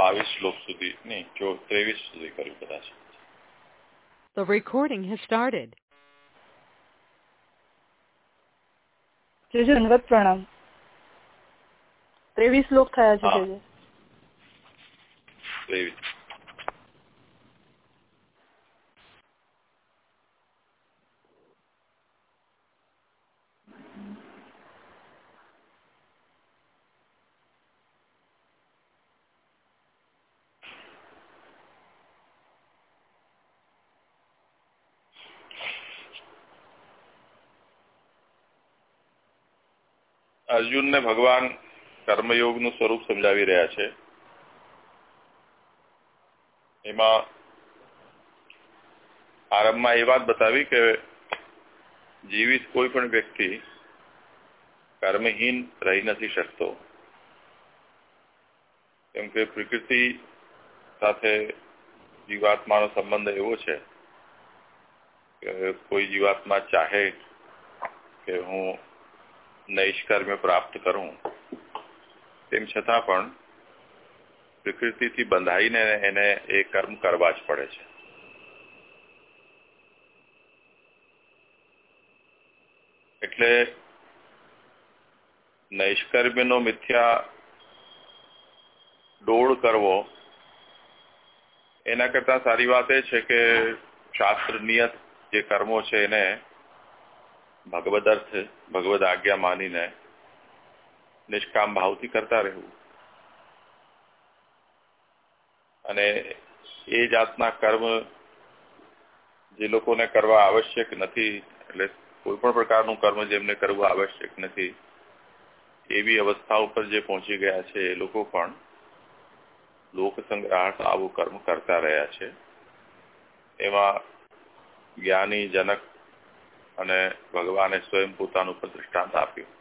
બાવીસ શ્લોક સુધી નહીં જો ત્રેવીસ સુધી કર્યું કદાચ. The recording has started. જેજે પ્રણામ. ત્રેવીસ શ્લોક થયા છે ત્રેવીસ. અર્જુનને ભગવાન કર્મયોગનું સ્વરૂપ સમજાવી રહ્યા છે. એમાં આરંભમાં એ વાત બતાવી કે જીવિત કોઈ પણ વ્યક્તિ કર્મહીન રહી નથી શકતો. કેમ કે પ્રકૃતિ સાથે જીવાત્માનો સંબંધ એવો છે કે કોઈ જીવાત્મા ચાહે કે હું નૈષ્કર્મ્ય પ્રાપ્ત કરું. તેમ છતાં પણ પ્રકૃતિથી બંધાઈને એને એ કર્મ કરવા જ પડે છે. એટલે નૈષ્કર્મ્યનો મિથ્યા ડોળ કરવો એના કરતા સારી વાત એ છે કે શાસ્ત્ર નિયત જે કર્મો છે એને ભગવદ અર્થ, ભગવદ આજ્ઞા માનીને નિષ્કામ ભાવથી કરતા રહેવું. અને એ જાતના કર્મ જે લોકોને કરવા આવશ્યક નથી, એટલે કોઈ પણ પ્રકારનું કર્મ જેમને કરવું આવશ્યક નથી, એવી અવસ્થા ઉપર જે પહોંચી ગયા છે, એ લોકો પણ લોક સંગ્રહાર્થ આવું કર્મ કરતા રહ્યા છે. એમાં જ્ઞાની જનક અને ભગવાને સ્વયં પોતાનું પણ દૃષ્ટાંત આપ્યું.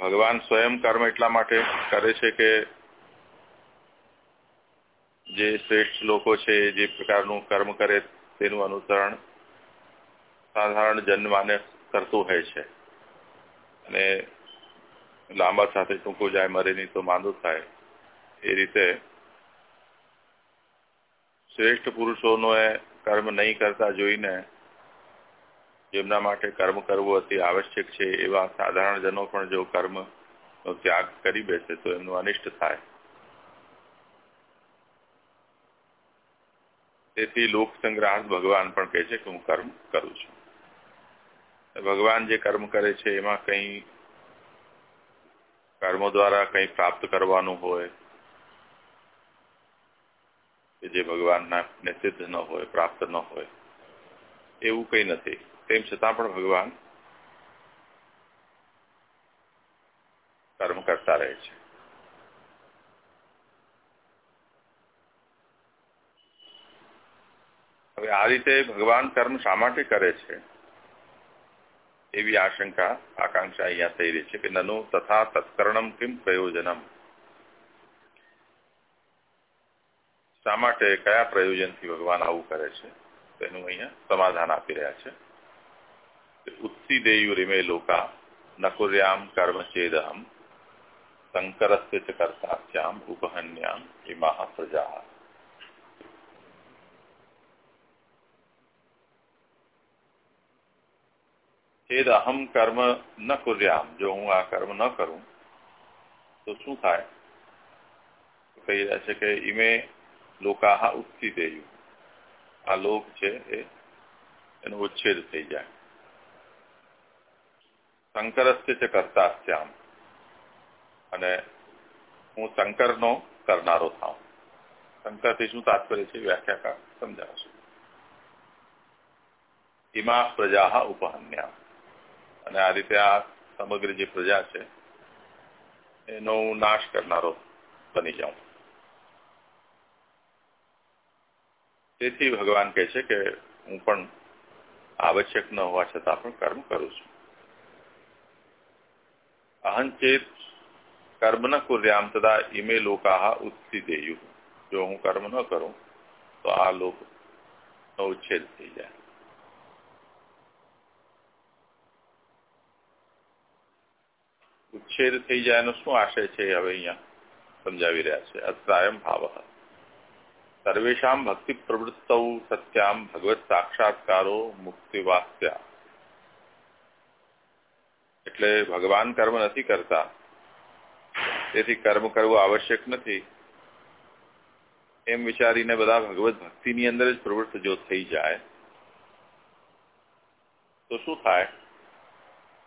ભગવાન સ્વયં કર્મ એટલા માટે કરે છે કે જે શ્રેષ્ઠ લોકો છે, જે પ્રકારનું કર્મ કરે તેનું અનુસરણ સાધારણ જન્માને કરતું હોય છે. અને લાંબા સાથે ટૂંકું જાય મરે નહીં તો માંદુ થાય. એ રીતે શ્રેષ્ઠ પુરુષોનો કર્મ નહીં કરતા જોઈને જેમના માટે કર્મ કરવું અતિ આવશ્યક છે, એવા સાધારણ પણ જો કર્મ નો ત્યાગ કરી બેસે, તો એમનું અનિષ્ટ થાય. તેથી લોક સંગ્રહાર્થ ભગવાન પણ કહે છે કે હું કર્મ કરું છું. ભગવાન જે કર્મ કરે છે, એમાં કઈ કર્મો દ્વારા કઈ પ્રાપ્ત કરવાનું હોય જે ભગવાનના સિદ્ધ ન હોય, પ્રાપ્ત ન હોય, એવું કઈ નથી. તેમ છતાં પણ ભગવાન કર્મ કરતા રહે છે. હવે આ રીતે ભગવાન કર્મ શા માટે કરે છે? એવી આશંકા, આકાંક્ષા અહીંયા થઈ રહી છે કે નનુ તથા તત્કર્ણમ કેમ પ્રયોજનમ? શા માટે કયા પ્રયોજનથી ભગવાન આવું કરે છે? તેનું અહીંયા સમાધાન આપી રહ્યા છે. ઉત્સીદેયુરિમે લોકા, નકુર્યામ કર્મચેદહમ શંકરસ્ય ચ ઉપહન્યામ ઇમા પ્રજા છેદ અહમ કર્મ ન કુર્યામ જો હું આ કર્મ ન કરું, તો શું થાય? કહી રહ્યા છે કે ઇમે લોકાહા ઉત્સી દેયું આ લોક છે એ, એનો ઉચ્છેદ થઈ જાય. શંકરસ્ય છે કર્તાસ્યામ. અને હું શંકરનો કરનારો થાઉં. શંકરથી શું તાત્પર્ય છે? વ્યાખ્યાકાર સમજાવશે. ઇમા પ્રજા ઉપહન્યા. અને આ રીતે આ સમગ્ર જે પ્રજા છે, એનો હું નાશ કરનારો બની જાઉં. તેથી ભગવાન કહે છે કે હું પણ આવશ્યક ન હોવા છતાં પણ કર્મ કરું છું. અહંચેત કર્મ ન કુર્યામ તથા ઇમે લોકા ઉત્સી દેયુ જો હું કર્મ ન કરું, તો આ લોક નો ઉચ્છેદ થઈ જાય. ઉચ્છેદ થઈ જાય નો શું આશય છે હવે અહીંયા સમજાવી રહ્યા છે? અત્રાયમ ભાવ. સર્વેશામ ભક્તિ પ્રવૃત્ત સત્યામ ભગવત સાક્ષાત્કારો મુક્તિવાસ્યા એટલે ભગવાન કર્મ નથી કરતા. તેથી કર્મ કરવું આવશ્યક નથી. એમ વિચારીને બધા ભગવત ભક્તિની અંદર જ પ્રવૃત્ત જો થઈ જાય, તો શું થાય?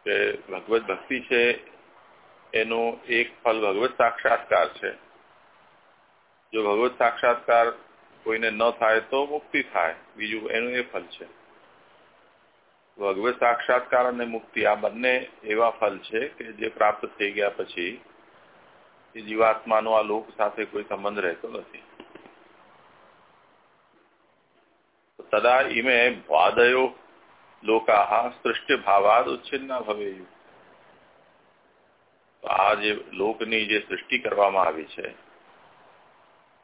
કે ભગવત ભક્તિ છે, એનો એક ફલ ભગવત સાક્ષાત્કાર છે. જો ભગવત સાક્ષાત્કાર કોઈને ન થાય તો મુક્તિ થાય. બીજું એનું એ ફલ છે. ભગવત સાક્ષાત્કાર અને મુક્તિ આ બંને એવા ફલ છે કે જે પ્રાપ્ત થઈ ગયા પછી એ જીવાત્માનો આ લોક સાથે કોઈ સંબંધ રહેતો નથી. તદા ઇમે વાદયો લોકા સૃષ્ટિ ભાવાદ ઉચ્છિન્ના ભવે આ જે લોકની જે સૃષ્ટિ કરવામાં આવી છે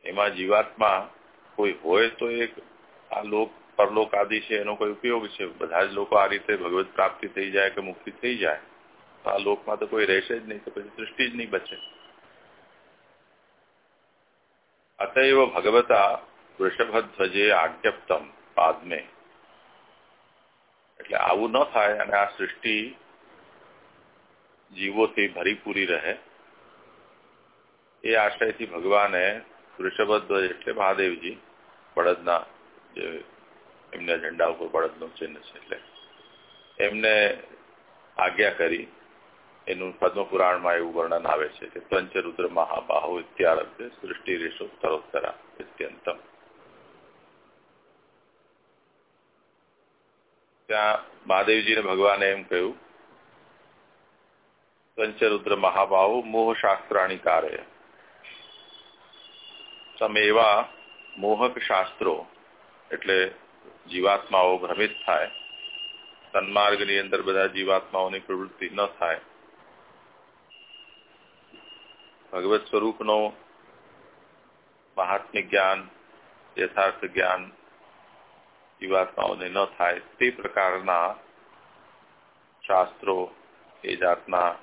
એમાં જીવાત્મા કોઈ હોય તો એક આ લોક, પરલોક આદિ છે, એનો કોઈ ઉપયોગ છે. બધા જ લોકો આ રીતે ભગવત પ્રાપ્તિ થઈ જાય કે મુક્તિ થઈ જાય, તો આ લોકમાં તો કોઈ રહેશે જ નહીં, તો પછી સૃષ્ટિ જ નહીં બચે. અતએવ ભગવતા વૃષભધ્વજે આજ્ઞપ્તમ પાદમે. એટલે આવું ન થાય અને આ સૃષ્ટિ જીવોથી ભરીપૂરી રહે. એ આશયથી ભગવાને વૃષભધ્વજ એટલે મહાદેવજી, બળદના જે એમના ઝંડા ઉપર બળદનું ચિહ્ન છે એટલે. એમને આજ્ઞા કરી, એનું પદ્મપુરાણમાં એવું વર્ણન આવે છે કે પંચ રુદ્ર મહાબાહુ ઇત્યારભ્ય સૃષ્ટિ રેશોત્તરોત્તરા અત્યંતમ ત્યાં મહાદેવજીને ભગવાને એમ કહ્યું પંચરુદ્ર મહાબાહુ મોહ શાસ્ત્રાણી કાર્ય. તમે એવા મોહક શાસ્ત્રો એટલે જીવાત્માઓ ભ્રમિત થાય, સન્માર્ગની અંદર બધા જીવાત્માઓની પ્રવૃત્તિ ન થાય. ભગવત સ્વરૂપનો મહાત્મ્ય જ્ઞાન, યથાર્થ જ્ઞાન જીવાત્માઓને ન થાય, તે પ્રકારના શાસ્ત્રો એ જાતના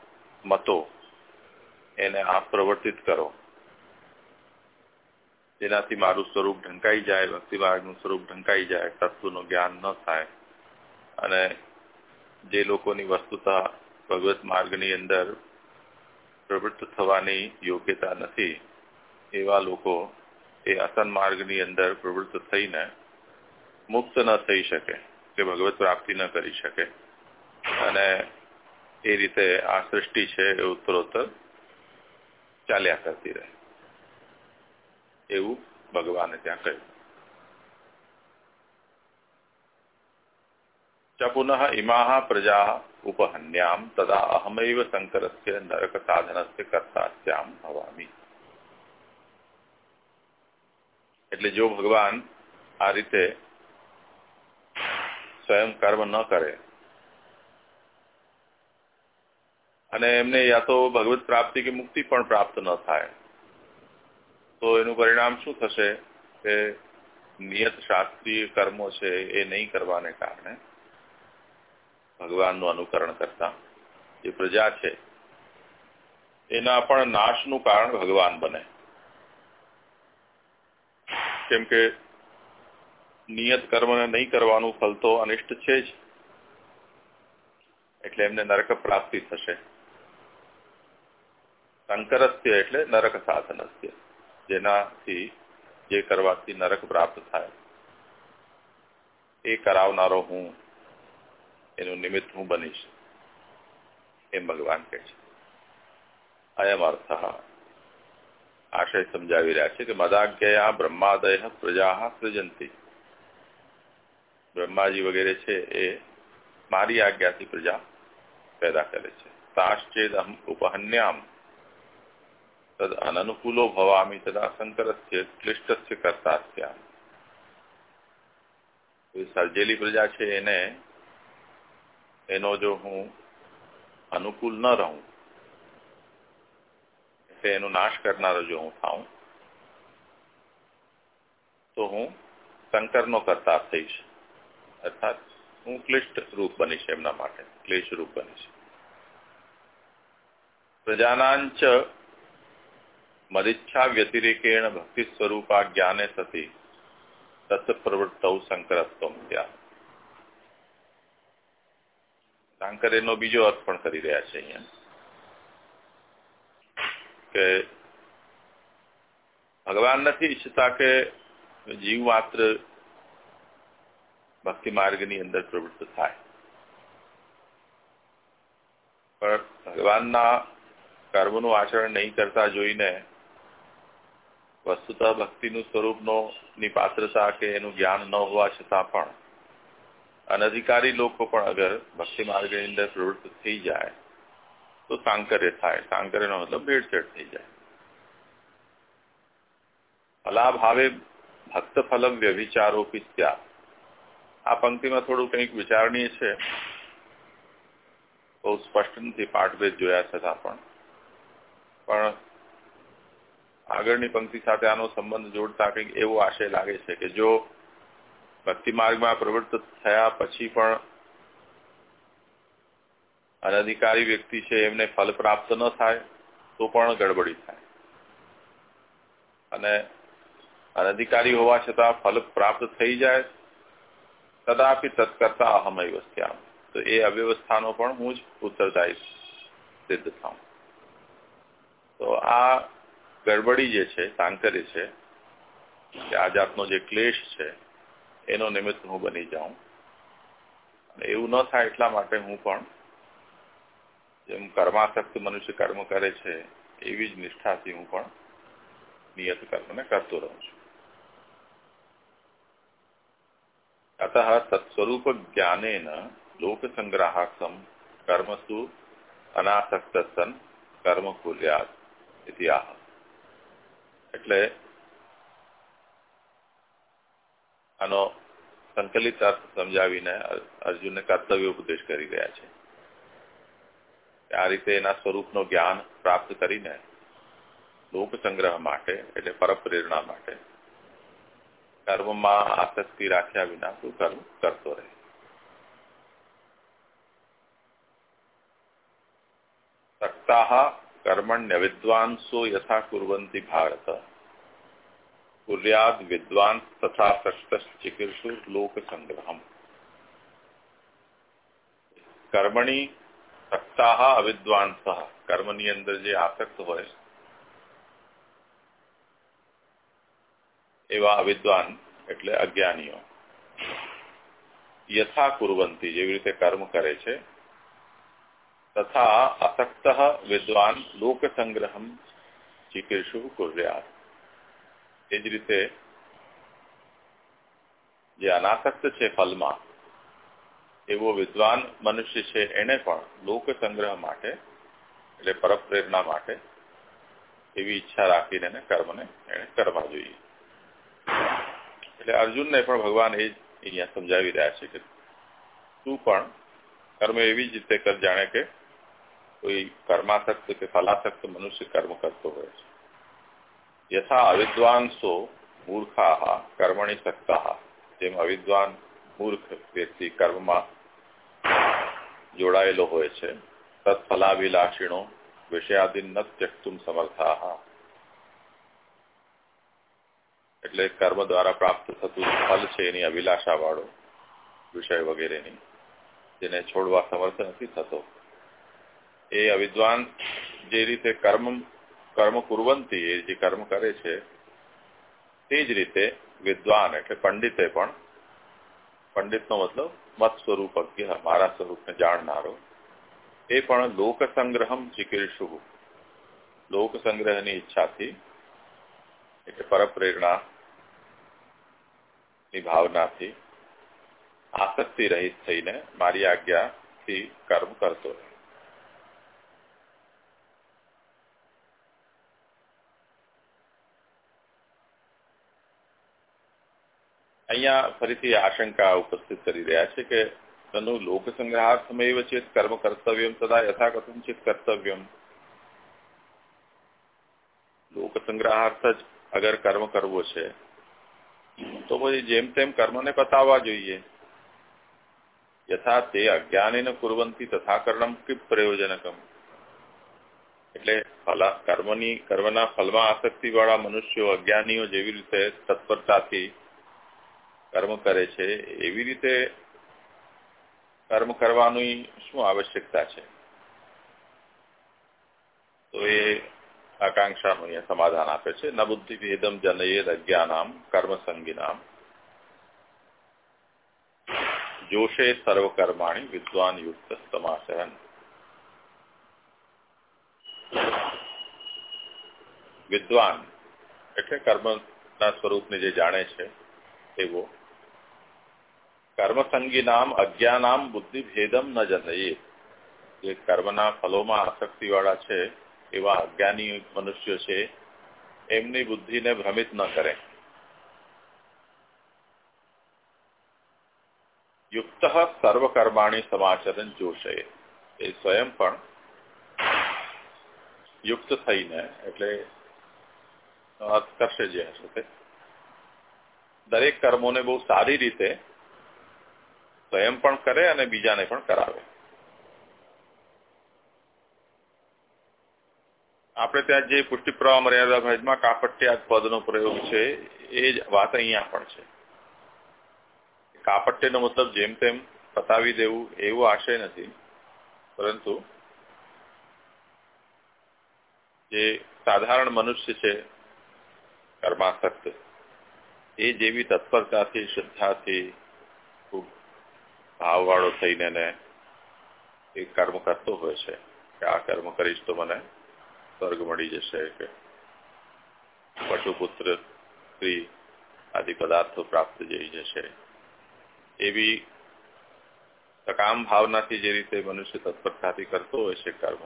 મતો એને આપ પ્રવર્તિત કરો. જેનાથી મારું સ્વરૂપ ઢંકાઈ જાય ભક્તિ માર્ગનું સ્વરૂપ ઢંકાઈ જાય, તત્વનું જ્ઞાન ન થાય. અને જે લોકોની વસ્તુતા ભગવત માર્ગની અંદર પ્રવૃત્ત થવાની યોગ્યતા નથી, એવા લોકો એ અસન માર્ગની અંદર પ્રવૃત્ત થઈને મુક્ત ન થઈ શકે, કે ભગવત પ્રાપ્તિ ન કરી શકે. અને એ રીતે આ સૃષ્ટિ છે એ ઉત્તરોત્તર ચાલ્યા કરતી રહે. એવું ભગવાને ત્યાં કહ્યું. ચ પુનઃ ઇમા પ્રજા ઉપહન્યામ તદા અહમૈવ શંકરસ્ય નરક સાધનસ્ય કર્તાસ્યામ ભવામી. એટલે જો ભગવાન આ રીતે સ્વયં કર્મ ન કરે, અને એમને યા તો ભગવત પ્રાપ્તિ કે મુક્તિ પણ પ્રાપ્ત ન થાય તો એનું પરિણામ શું થશે? કે નિયત શાસ્ત્રીય કર્મો છે એ નહીં કરવાને કારણે ભગવાનનું અનુકરણ કરતા જે પ્રજા છે, એના પણ નાશનું કારણ ભગવાન બને. કેમ કે નિયત કર્મને નહીં કરવાનું ફલ તો અનિષ્ટ છે જ. એટલે એમને નરક પ્રાપ્તિ થશે. સંકરસ્ય એટલે નરક સાધનસ્ય. જેનાથી જે કરવાથી નરક પ્રાપ્ત થાય, એ કરાવનારો હું, એનું નિમિત્ત હું બનીશ, એમ ભગવાન કહે છે. અયમ અર્થ આશય સમજાવી રહ્યા છે કે મદાજ્ઞયા બ્રહ્માદય પ્રજા સૃજંતી. બ્રહ્માજી વગેરે છે એ મારી આજ્ઞાથી પ્રજા પેદા કરે છે. તાશ્ચેદ ઉપહન્યામ તદ અનનુકૂલો ભવામી તદા શંકરસ્ય ક્લિષ્ટસ્ય કરતા સર્જેલી પ્રજા છે એને એનો જો હું અનુકૂળ ન રહું એટલે એનો નાશ કરનારો જો હું થાઉં તો હું શંકરનો કરતા થઈશ અર્થાત હું ક્લિષ્ટ રૂપ બનીશ એમના માટે ક્લેશ રૂપ બનીશ પ્રજાનાંચ મદિચ્છા વ્યતિરેકેણ ભક્તિ સ્વરૂપા જ્ઞાને સતી તત્પ્રવૃત્તૌ સંકરત્વમ ત્યાં એનો બીજો અર્થ પણ કરી રહ્યા છે અહીંયા। કે ભગવાન નથી ઈચ્છતા કે જીવ માત્ર ભક્તિ માર્ગની અંદર પ્રવૃત્ત થાય. પણ ભગવાનના કર્મનું આચરણ નહીં કરતા જોઈને વસ્તુતઃ ભક્તિનું સ્વરૂપનો ની પાત્રતા કે એનું જ્ઞાન ન હોવા છતાં પણ અનધિકારી લોકો પણ અગર ભક્તિ માર્ગની અંદર પ્રવૃત્ત થઈ જાય, તો સાંકર્ય થાય. સાંકર્યનો મતલબ ભેળસેળ થઈ જાય. ફલાભાવે ભક્ત ફલમ વ્યભિચારોપી ત્યાં આ પંક્તિમાં થોડું કંઈક વિચારણીય છે. બહુ સ્પષ્ટ નથી, પાઠભેદ જોયા છતાં પણ. પણ આગળની પંક્તિ સાથે આનો સંબંધ જોડતા કંઈક એવો આશય લાગે છે કે જો ભક્તિ માર્ગમાં પ્રવૃત્ત થયા પછી પણ અનધિકારી વ્યક્તિ છે, એમને ફલ પ્રાપ્ત ન થાય, તો પણ ગડબડી થાય. અને અનધિકારી હોવા છતાં ફલ પ્રાપ્ત થઈ જાય, કદાપી તત્કર્તા અહમ અવસ્થા તો એ અવ્યવસ્થાનો પણ હું જ ઉત્તરદાયી સિદ્ધ થાઉં. તો આ ગડબડી જે છે સાંકરી છે કે આ જાતનો જે ક્લેશ છે એનો નિમિત્ત હું બની જાઉં અને એવું ન થાય એટલા માટે હું પણ જેમ કર્માસક્ત મનુષ્ય કર્મ કરે છે એવી જ નિષ્ઠાથી હું પણ નિયત કર્મને કરતો રહું છું અત તત્સ્વરૂપ જ્ઞાનેન લોકસંગ્રાહકમ કર્મસુ અનાસક્ત સન કર્મ કુર્યાત ઇતિહાસ એટલે આનો સંકલિત અર્થ સમજાવીને અર્જુનને કર્તવ્ય ઉપદેશ કરી રહ્યા છે. આ રીતે એના સ્વરૂપનું જ્ઞાન પ્રાપ્ત કરીને લોક સંગ્રહ માટે એટલે પરપ્રેરણા માટે કર્મમાં આસક્તિ રાખ્યા વિના તું કર્મ કરતો રહે. સક્તા કર્મણ્ય વિદ્વાંસો યથા કુર્વંતિ ભારત કુર્યાદ વિદ્વાન તથા સક્તશ્ચિકીર્ષુ લોક સંગ્રહમ કર્મણી સક્તા અવિદ્વાંસ કર્મની અંદર જે આસક્ત હોય એવા અવિદ્વાન એટલે અજ્ઞાનીઓ યથા કુરવંતી જેવી રીતે કર્મ કરે છે તથા અસક્ત વિદ્વાન લોક સંગ્રહમ ચિકીર્ષુ કુર્યા એ જ રીતે જે અનાસક્ત છે ફલમાં એવો વિદ્વાન મનુષ્ય છે એને પણ લોક સંગ્રહ માટે એટલે પરપ્રેરણા માટે એવી ઈચ્છા રાખીને એને કર્મને એને કરવા જોઈએ એટલે અર્જુનને પણ ભગવાન એ જ અહીંયા સમજાવી રહ્યા છે કે તું પણ કર્મ એવી જ રીતે કર જાણે કે કોઈ કર્માસક્ત કે ફલાસક્ત મનુષ્ય કર્મ કરતો હોય છે. યથા અવિદ્વાંસો મૂર્ખા કર્મણી સક્તા જેમ અવિદ્વાન મૂર્ખ વ્યક્તિ કર્મમાં જોડાયેલો હોય છે તત્ફલાભિલાષીણો વિષયાદિન ન ત્યક્તુમ સમર્થા એટલે કર્મ દ્વારા પ્રાપ્ત થતું ફલ છે એની અભિલાષા વાળો વિષય વગેરેની, જેને છોડવા સમર્થ નથી થતો. એ અવિદ્વાન જે રીતે કર્મ કર્મ કુરવંતી એ જે કર્મ કરે છે, તે જ રીતે વિદ્વાન એટલે પંડિતે પણ, પંડિતનો મતલબ મત સ્વરૂપજ્ઞ મારા સ્વરૂપને જાણનારો. એ પણ લોક સંગ્રહમ ચિકીર્ષુ. લોક સંગ્રહની ઈચ્છાથી એટલે પરપ્રેરણા ની ભાવનાથી આસક્તિ રહિત થઈને મારી આજ્ઞાથી કર્મ કરતો રહે. અહીંયા ફરીથી આશંકા ઉપસ્થિત કરી રહ્યા છે કે તનુ લોક સંગ્રહાર્થમેવ ચેત કર્મ કર્તવ્યમ તથા યથા કથંચિત કર્તવ્યમ. લોક સંગ્રહાર્થ જ અગર કર્મ કરવો છે, તો પછી જેમ તેમ કર્મને પતાવવા જોઈએ. યથા તે અજ્ઞાનીને કુરવંતી તથા કર્ણમ કે પ્રયોજનકમ. એટલે કર્મની કર્મના ફલમાં આસક્તિ વાળા મનુષ્યો અજ્ઞાનીઓ જેવી રીતે તત્પરતાથી કર્મ કરે છે, એવી રીતે કર્મ કરવાની શું આવશ્યકતા છે? તો એ આકાંક્ષાનું અહીંયા સમાધાન આપે છે. ન બુદ્ધિ ભેદમ જનયેદ અજ્ઞાનામ, કર્મ સંગીનામ. જોશે સર્વકર્માણી વિદ્વાન યુક્ત સમાચરણ વિદ્વાન એટલે કર્મના સ્વરૂપને જે જાણે છે, એવો. કર્મસંગી નામ અજ્ઞાનામ બુદ્ધિ ભેદમ ન જનયે જે કર્મના ફલોમાં આસક્તિ વાળા છે એવા અજ્ઞાની મનુષ્યો છે એમની બુદ્ધિને ભ્રમિત ન કરે યુક્ત સર્વકર્માણી સમાચરણ જોશે એ સ્વયં પણ યુક્ત થઈને એટલે કરશે જે હશે દરેક કર્મોને બહુ સારી રીતે સ્વયં પણ કરે અને બીજાને પણ કરાવે. આપણે ત્યાં જે પુષ્ટિપ્રવાહ મર્યાદા ભેદમાં કાપટ્યાદ પદનો પ્રયોગ છે, એ જ વાત અહીંયા પણ છે. કાપટ્યનો મતલબ જેમ તેમ પતાવી દેવું એવો આશય નથી, પરંતુ જે સાધારણ મનુષ્ય છે, કર્માસક્ત, એ જેવી તત્પરતાથી, શ્રદ્ધાથી ભાવવાળો થઈને એને એ કર્મ કરતો હોય છે કે આ કર્મ કરીશ તો મને સ્વર્ગ મળી જશે કે પશુપુત્ર સ્ત્રી આદિ પદાર્થો પ્રાપ્ત જઈ જશે. એવી સકામ ભાવનાથી જે રીતે મનુષ્ય તત્પરતાથી કરતો હોય છે કર્મ,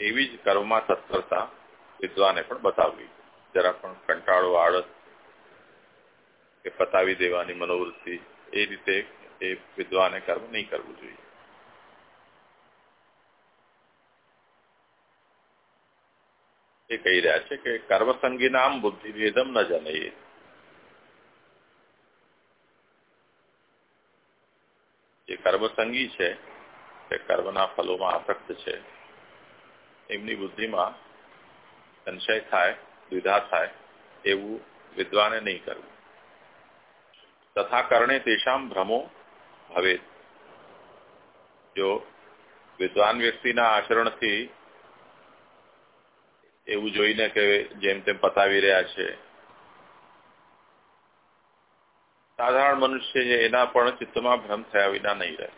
એવી જ કર્મમાં તત્પરતા વિદ્વાને પણ બતાવવી. જરા પણ કંટાળો, આળસ કે પતાવી દેવાની મનોવૃત્તિ, એ રીતે એ વિદ્વાને કર્મ નહીં કરવું જોઈએ. એ કહી રહ્યા છે કે કર્મસંગી નામ બુદ્ધિભેદમ ન જનયે જે કર્મસંગી છે, તે કર્મના ફલોમાં આસક્ત છે. એમની બુદ્ધિમાં સંશય થાય, દ્વિધા થાય, એવું વિદ્વાને નહીં કરવું. તથા કરણે તેષામ ભ્રમો હવે જો વિદ્વાન વ્યક્તિના આચરણથી એવું જોઈને કે જેમ તેમ પતાવી રહ્યા છે। સાધારણ મનુષ્ય છે એના પણ ચિત્તમાં ભ્રમ થયા વિના નહીં રહે।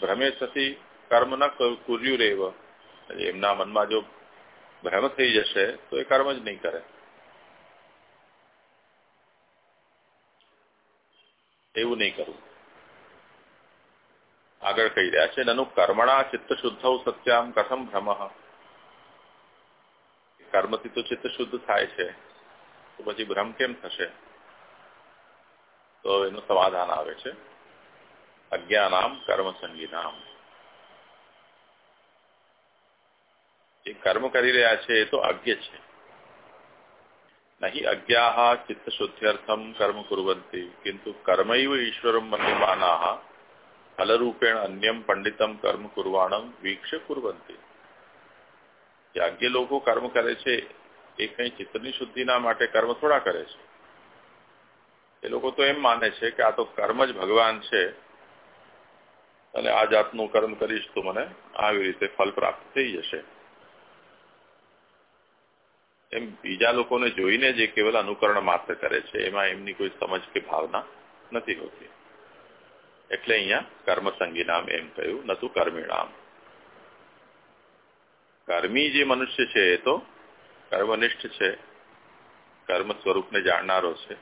ભ્રમે થતી કર્મ ન કુર્યું રહેવ। એમના મનમાં જો ભ્રમ થઈ જશે તો એ કર્મ જ નહીં કરે। એવું નહીં કરવું આગળ કહી રહ્યા છે, નનુ કર્મણા ચિત્ત શુદ્ધ સત્યામ કથમ ભ્રમ. કર્મથી તો ચિત્ત શુદ્ધ થાય છે, તો પછી ભ્રમ કેમ થશે? તો એનું સમાધાન આવે છે, અજ્ઞાનામ કર્મ સંગીનામ. જે કર્મ કરી રહ્યા છે એ તો અજ્ઞ છે. નહીં અજ્ઞા ચિત્ત શુદ્ધ્યર્થમ કર્મ કુરવંતી કિંતુ કર્મૈવ ઈશ્વરમ મન્યમાના ફલરૂપેણ અન્યમ પંડિતમ કર્મ કુરવાણમ વીક્ષ કુરવંતી જે અજ્ઞ લોકો કર્મ કરે છે એ કઈ ચિત્તની શુદ્ધિના માટે કર્મ થોડા કરે છે. એ લોકો તો એમ માને છે કે આ તો કર્મ જ ભગવાન છે, અને આ જાતનું કર્મ કરીશ તો મને આવી રીતે ફલ પ્રાપ્ત થઈ જશે. એમ બીજા લોકોને જોઈને જે કેવલ અનુકરણ માત્ર કરે છે, એમાં એમની કોઈ સમજ કે ભાવના નથી હોતી. એટલે અહીંયા કર્મસંગી નામ એમ કહ્યું નતું કર્મિણામ કર્મી જે મનુષ્ય છે એ તો કર્મનિષ્ઠ છે, કર્મ સ્વરૂપને જાણનારો છે.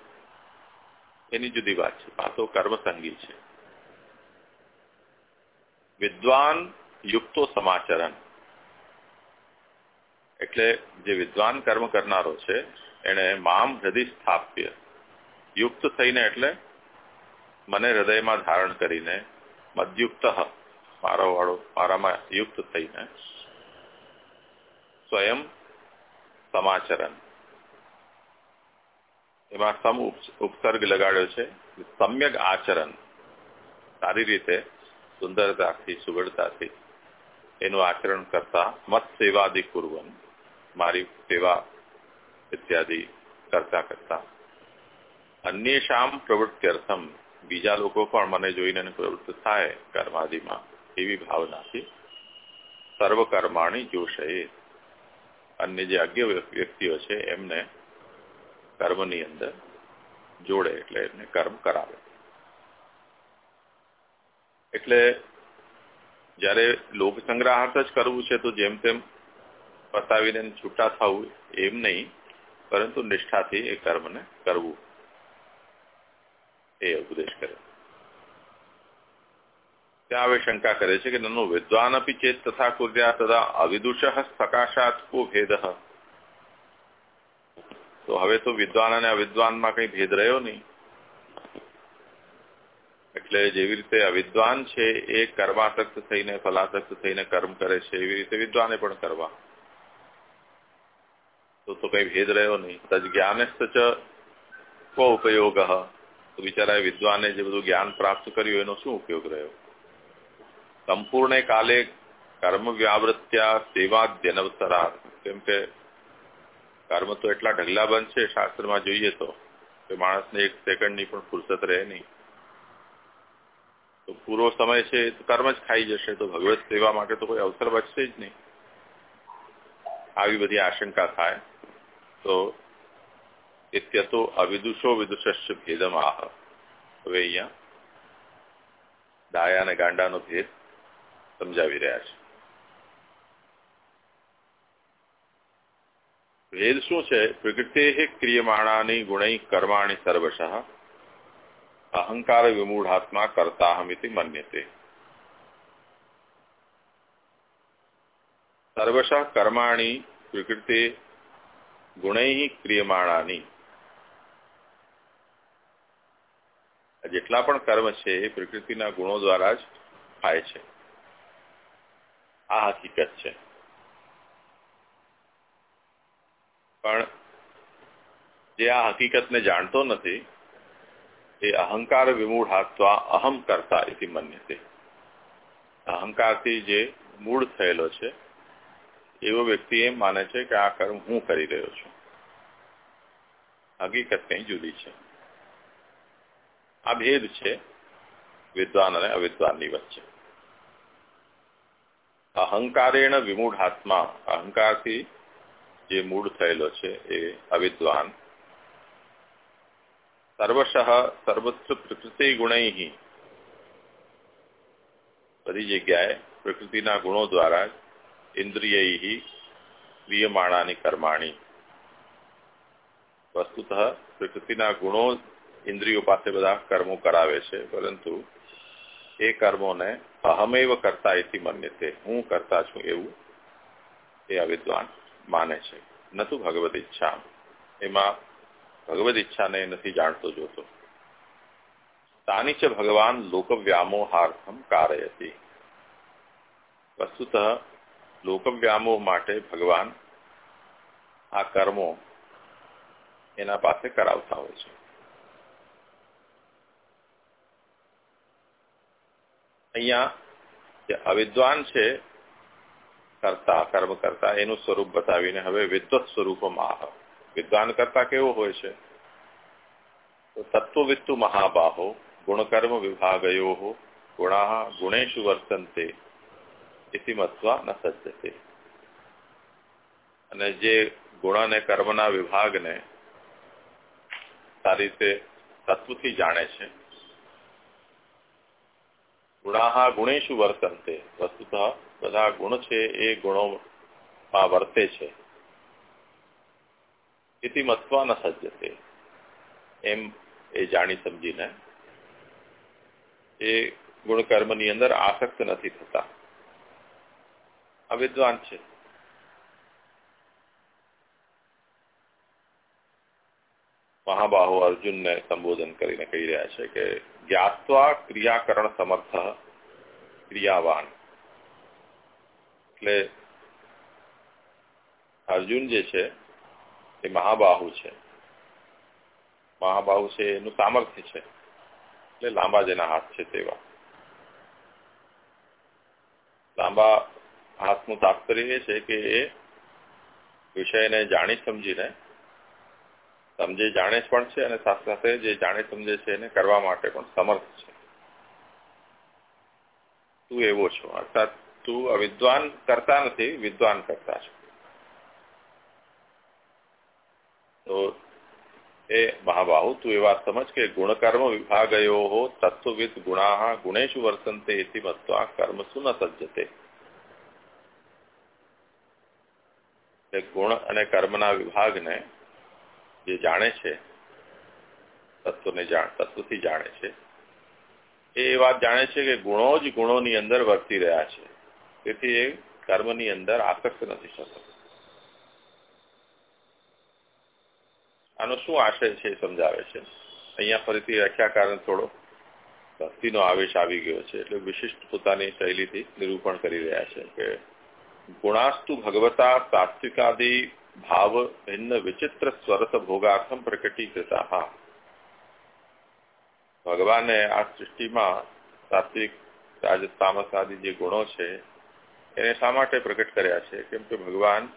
એની જુદી વાત છે, આ તો કર્મસંગી છે. વિદ્વાન યુક્તો સમાચરણ. એટલે જે વિદ્વાન કર્મ કરનારો છે, એને મામ હૃદય સ્થાપ્ય. યુક્ત થઈને એટલે મને હૃદયમાં ધારણ કરીને મદયુક્ત મારો વાળો, મારામાં યુક્ત થઈને સ્વયં સમાચરણ. એમાં સમ ઉપસર્ગ લગાડ્યો છે સમ્યક આચરણ. સારી રીતે, સુંદરતાથી, સુગડતાથી એનું આચરણ કરતા મત સેવાદી કુર્વન. મારી સેવા ઇત્યાદિ કરતા કરતા. અન્યેષામ પ્રવૃત્ત્યર્થમ. બીજા લોકો પણ મને જોઈને પ્રવૃત્ત થાય કર્માદિમાં એવી ભાવનાથી. સર્વકર્માણી જોશે. અન્ય જે અજ્ઞ વ્યક્તિઓ છે એમને કર્મની અંદર જોડે એટલે એમને કર્મ કરાવે. એટલે જ્યારે લોક સંગ્રહાર્થ જ કરવું છે તો જેમ તેમ પતાવીને છૂટા થવું એમ નહીં, પરંતુ નિષ્ઠાથી એ કર્મને કરવું. એ ઉપદેશ કરે. ત્યાં હવે શંકા કરે છે કે નનો વિદ્વાન અપી ચેત તથા કુર્યા તથા અવિદુષ સકાશાત કો ભેદ. તો હવે તો વિદ્વાન અને અવિદ્વાનમાં કઈ ભેદ રહ્યો નહીં. એટલે જેવી રીતે અવિદ્વાન છે એ કર્માસક્ત થઈને, ફલાસક્ત થઈને કર્મ કરે છે, એવી રીતે વિદ્વાને પણ કરવા. તો તો કઈ ભેદ રહ્યો નહીં તજ્ઞાનસ્ત ચ કો ઉપયોગ તો બિચારા વિદ્વાને જે બધું જ્ઞાન પ્રાપ્ત કર્યું એનો શું ઉપયોગ રહ્યો? સંપૂર્ણ કાલે કર્મ વ્યાવૃત્યા સેવા સેવાદ્યનવસરા કેમ કે કર્મ તો એટલા ઢગલા બંધ છે શાસ્ત્રમાં જોઈએ તો, કે માણસને એક સેકન્ડની પણ ફુરસત રહે નહીં. તો પૂરો સમય છે, તો કર્મ જ ખાઈ જશે, તો ભગવત સેવા માટે તો કોઈ અવસર બચશે જ નહીં. આવી બધી આશંકા થાય તો ઇત્યતો અવિદુષો વિદુષ ભેદમ આહ હવે અહીંયા ડાયા અને ગાંડાનો ભેદ સમજાવી રહ્યા છે ભેદ શું છે પ્રકૃતિ ક્રિયમાણાની ગુણૈ કર્માણી સર્વશ અહંકાર વિમૂઢાત્મા કરતાહમિતિ મન્યતે સર્વશ કર્માણી પ્રકૃતિ ગુણૈ ક્રિયમાણાની જેટલા પણ કર્મ છે, એ પ્રકૃતિના ગુણો દ્વારા જ થાય છે. આ હકીકત છે. પણ જે આ હકીકતને જાણતો નથી, એ અહંકાર વિમૂઢાત્વા અહમ કરતા એથી મન્યતે. અહંકારથી જે મૂળ થયેલો છે એવો વ્યક્તિ એમ માને છે કે આ કર્મ હું કરી રહ્યો છું. હકીકત કઈ જુદી છે. આ ભેદ છે વિદ્વાન અને અવિદ્વાનની વચ્ચે. અહંકારેણ વિમૂઢાત્મા. અહંકારથી જે મૂળ થયેલો છે એ અવિદ્વાન. સર્વશ સર્વત્ર પ્રકૃતિ ગુણૈ. બધી જગ્યાએ પ્રકૃતિના ગુણો દ્વારા ઇન્દ્રિય ક્રિયમાણાની કર્માણી વસ્તુતઃ પ્રકૃતિના ગુણો ઇન્દ્રિયો પાસે બધા કર્મો કરાવે છે પરંતુ એ કર્મોને અહમેવ કરતા એથી મન્યતે હું કરતા છું એવું એ અવિદ્વાન માને છે નતુ ભગવદ ઈચ્છા એમાં ભગવદ ઈચ્છાને નથી જાણતો જોતો તાની ચ ભગવાન લોકવ્યામોહાર્થમ કારયતી વસ્તુતઃ લોકવ્યામોહ માટે ભગવાન આ કર્મો એના પાસે કરાવતા હોય છે. અહીંયા જે અવિદ્વાન છે, કરતા, કર્મ કરતા, એનું સ્વરૂપ બતાવીને હવે વિદ્વત સ્વરૂપમાં વિદ્વાન કરતા કેવો હોય છે? તો તત્વવિત્તુ મહાબાહો, ગુણકર્મ વિભાગયો ગુણા ગુણેશુ વર્તનતે ઇતિ ન સજ્જતે અને જે ગુણ અને કર્મના વિભાગને સારી રીતે તત્વથી જાણે છે, ગુણાહા ગુણેશુ વર્તનતે. વસ્તુત બધા ગુણ છે, એ ગુણોમાં વર્તે છે. ઇતિ મત્વા ન સજ્જતે એમ એ જાણી સમજીને એ ગુણકર્મની અંદર આસક્ત નથી થતા. અવિદ્વાન છે. મહાબાહુ અર્જુનને સંબોધન કરીને કહી રહ્યા છે કે જ્ઞાત્વા ક્રિયાકરણ સમર્થ ક્રિયાવાન. એટલે અર્જુન જે છે એ મહાબાહુ છે. મહાબાહુ છે એનું સામર્થ્ય છે. એટલે લાંબા જેના હાથ છે તેવા. લાંબા હાથનું તાત્પર્ય એ છે કે એ વિષયને જાણી સમજીને, સમજે જાણે પણ છે અને સાથે સાથે જે જાણે સમજે છે એને કરવા માટે પણ સમર્થ છે. તું એવો છો. અર્થાત તું વિદ્વાન કરતા નથી, વિદ્વાન કરતા છો. તો એ મહાબાહુ, તું એ વાત સમજ કે ગુણકર્મ વિભાગયો તત્વવિદ ગુણા ગુણેશુ વર્તનતે એથી મત્વા, કર્મસુ ન સજ્જતે. ગુણ અને કર્મના વિભાગને જે જાણે છે, તત્વને જાણ, તત્વથી જાણે છે, એ વાત જાણે છે કે ગુણો જ ગુણોની અંદર વર્તી રહ્યા છે. તેથી એ કર્મની અંદર આસક્ત નથી થતો. આનો શું આશય છે સમજાવે છે? અહીંયા ફરીથી વ્યાખ્યાકારણ થોડો ભક્તિનો આવેશ આવી ગયો છે, એટલે વિશિષ્ટ પોતાની શૈલીથી નિરૂપણ કરી રહ્યા છે કે ગુણાસ્તુ भगवता सात्विकादि भाव भिन्न विचित्र स्वरस भोगार्थम प्रकटीकृता। ભગવાને આ સૃષ્ટિમાં સાત્વિક રાજતામસ આદિ જે ગુણો છે એને શા માટે પ્રકટ કર્યા છે? કેમ કે ભગવાન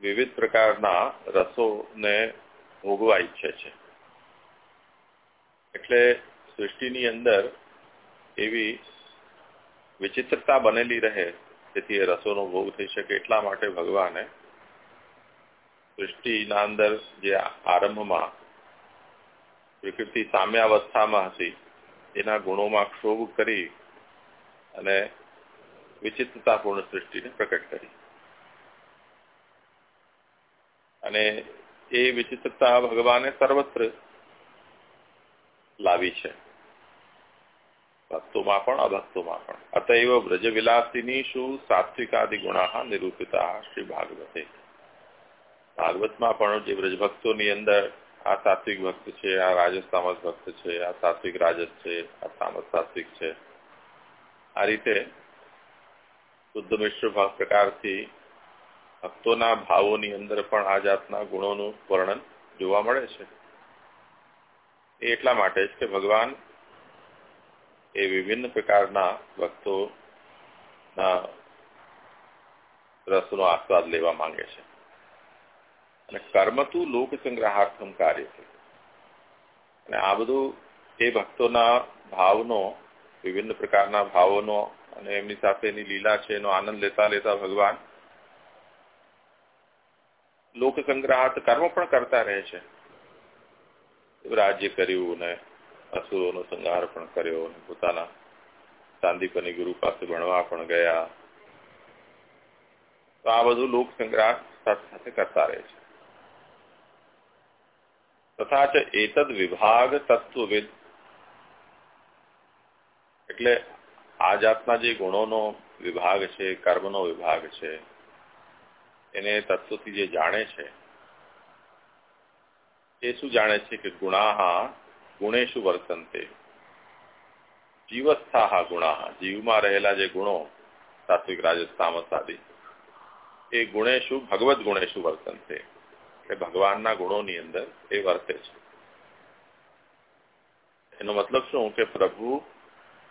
વિવિધ પ્રકારના રસોને ભોગવા ઈચ્છે છે. એટલે સૃષ્ટિની અંદર એવી વિચિત્રતા બનેલી રહે જેથી એ રસોનો ભોગ થઈ શકે એટલા માટે ભગવાને સૃષ્ટિના અંદર જે આરંભમાં વિકૃતિ સામ્યાવસ્થામાં હતી, એના ગુણોમાં ક્ષોભ કરી અને વિચિત્રતાપૂર્ણ સૃષ્ટિને પ્રકટ કરી. અને એ વિચિત્રતા ભગવાને સર્વત્ર લાવી છે. ભક્તોમાં પણ, અભક્તોમાં પણ. અતએવ બ્રજ વિલાસિનીશુ સાત્વિકાદિ ગુણા નિરૂપિતા શ્રી ભાગવતે. ભાગવતમાં પણ જે વ્રજભક્તોની અંદર આ સાત્વિક ભક્ત છે, આ રાજસ ભક્ત છે, આ સાત્વિક રાજસ છે, આ તામસ સાત્વિક છે. આ રીતે શુદ્ધ મિશ્ર પ્રકારથી ભક્તોના ભાવોની અંદર પણ આ જાતના ગુણોનું વર્ણન જોવા મળે છે. એ એટલા માટે જ કે ભગવાન એ વિભિન્ન પ્રકારના ભક્તોના રસનો આસ્વાદ લેવા માંગે છે. અને કર્મ તું લોક સંગ્રહાર્થમ કાર્ય છે અને આ બધું એ ભક્તોના ભાવનો, વિભિન્ન પ્રકારના ભાવોનો અને એમની સાથેની લીલા છે, એનો આનંદ લેતા લેતા ભગવાન લોક સંગ્રહાર્થ કર્મ પણ કરતા રહે છે. રાજ્ય કર્યું ને અસુરોનો સંહાર પણ કર્યો પોતાના ચાંદીપની ગુરુ પાસે ભણવા પણ ગયા. તો આ બધું લોક સંગ્રહ સાથે કરતા રહે છે. તથા છે એતદ વિભાગ તત્વવિદ. એટલે આ જાતના જે ગુણોનો વિભાગ છે, કર્મનો વિભાગ છે, એને તત્વથી જે જાણે છે, એ શું જાણે છે કે ગુણા ગુણેશુ વર્તનતે. જીવસ્થા ગુણા જીવમાં રહેલા જે ગુણો, સાત્વિક, રાજસ એ ગુણેશુ ભગવત ગુણેશુ વર્તનતે. એ ભગવાનના ગુણોની અંદર એ વર્તે છે. એનો મતલબ શું? કે પ્રભુ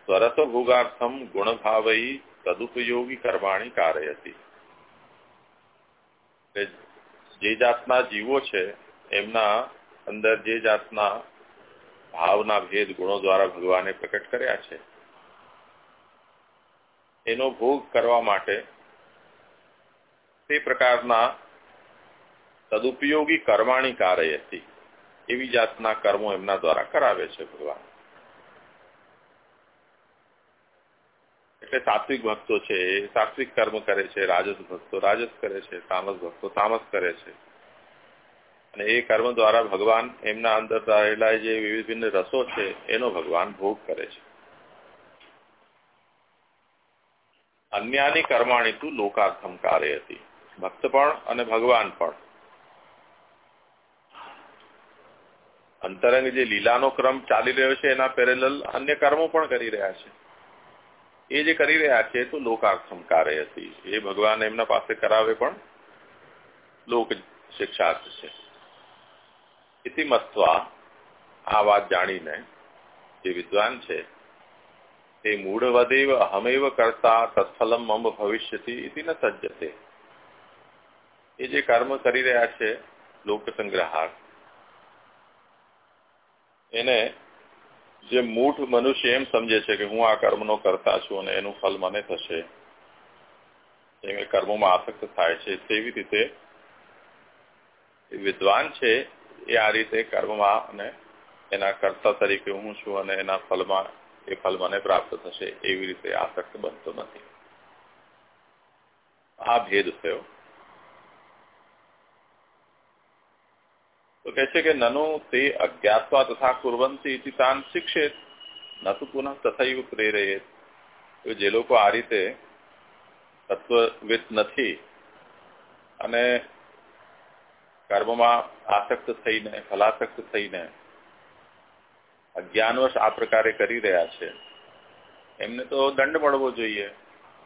સ્વરસ ભોગાર્થમ ગુણભાવઈ તદુપયોગી કાર્ય હતી જે જાતના જીવો છે, એમના અંદર જે જાતના ભાવના ભેદ ગુણો દ્વારા ભગવાને પ્રકટ કર્યા છે. એનો ભોગ કરવા માટે તે પ્રકારના તદુપયોગી કર્માણી કાર્ય હતી એવી જાતના કર્મો એમના દ્વારા કરાવે છે ભગવાન. એટલે સાત્વિક ભક્તો છે સાત્વિક કર્મ કરે છે રાજસ ભક્તો રાજસ કરે છે તામસ ભક્તો તામસ કરે છે. અને એ કર્મ દ્વારા ભગવાન એમના અંદર રહેલા જે વિભિન્ન રસો છે, એનો ભગવાન ભોગ કરે છે. અન્યાની કર્માણી તું લોકાર્થમ કાર્ય હતી. ભક્ત પણ અને ભગવાન પણ. અંતરંગ જે લીલાનો ક્રમ ચાલી રહ્યો છે, એના પેરેલલ અન્ય કર્મો પણ કરી રહ્યા છે. એ જે કરી રહ્યા છે તો લોકાર્થમ કાર્ય હતી. એ ભગવાન એમના પાસે કરાવે પણ લોક શિક્ષાર્થ છે. ઇતિ મસ્વા આ વાત જાણીને જે વિદ્વાન છે તે મૂઢવદેવ અહમેવ કરતા તત્ફલમ મમ ભવિષ્યતિ ઇતિ ન સજ્જતે એ જે કર્મ કરી રહ્યા છે લોકસંગ્રહાર એને જે મૂઠ મનુષ્ય એમ સમજે છે કે હું આ કર્મનો કરતા છું અને એનું ફલ મને થશે એમ એ કર્મોમાં આસક્ત થાય છે તેવી રીતે વિદ્વાન છે એ આ રીતે કર્મમાં અને એના કર્તા તરીકે હું છું અને એના ફલમાં, એ ફલ મને પ્રાપ્ત થશે એવી રીતે આસક્ત બનતો નથી. આ ભેદ થયો. તો કહે છે કે નનુ તે અજ્ઞાતવા તથા કુરવંતી તાન શિક્ષેત, ન તો પુનઃ તથૈવ પ્રેરેત જે લોકો આ રીતે તત્વવિદ નથી અને કર્મમાં આસક્ત થઈને, ફલાસક્ત થઈને, અજ્ઞાનવશ આ પ્રકારે કરી રહ્યા છે. એમને તો દંડ મળવો જોઈએ.